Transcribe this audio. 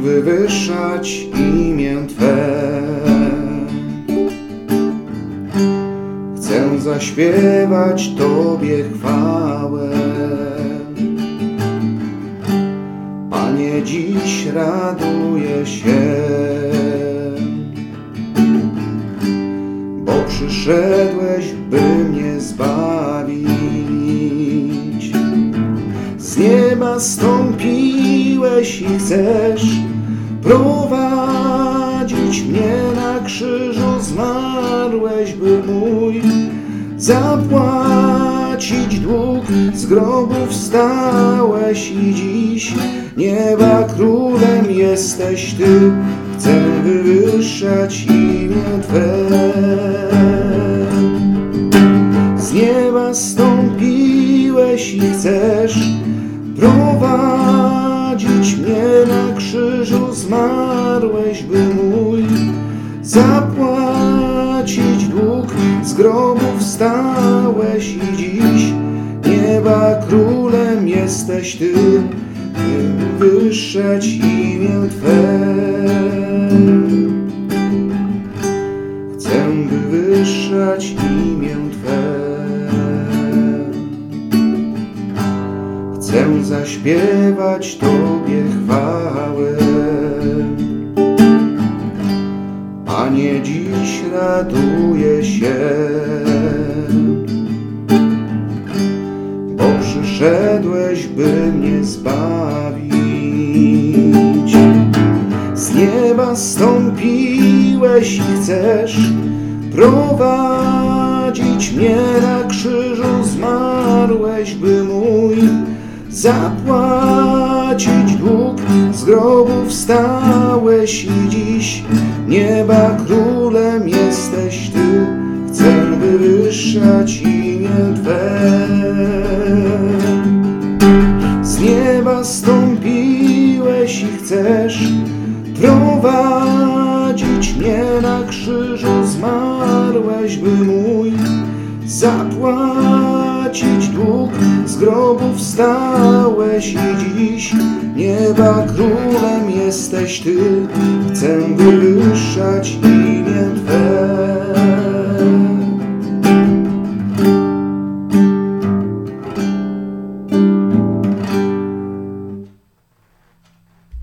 wywyższać imię Twe. Chcę zaśpiewać Tobie chwałę. Panie, dziś raduję się, bo przyszedłeś, by mnie zbawić. Nieba stąpiłeś i chcesz prowadzić mnie na krzyżu, zmarłeś, by mój zapłacić dług. Z grobu wstałeś i dziś nieba królem jesteś Ty. Chcę wywyższać imię Twe. Z nieba stąpiłeś i chcesz prowadzić mnie na krzyżu, zmarłeś, by mój zapłacić dług. Z grobu wstałeś i dziś nieba królem jesteś Ty, by wywyższać imię Twe. Chcę wywyższać imię Twe. Chcę zaśpiewać Tobie chwałę. Panie, dziś raduję się, bo przyszedłeś, by mnie zbawić. Z nieba stąpiłeś i chcesz prowadzić mnie na krzyżu, zmarłeś, by mój zapłacić dług. Z grobu wstałeś i dziś nieba królem jesteś Ty. Chcę wywyższać imię Twe. Z nieba stąpiłeś i chcesz prowadzić mnie na krzyżu, zmarłeś, by mój zapłacić grobu wstałeś i dziś nieba królem jesteś Ty. Chcę wywyższać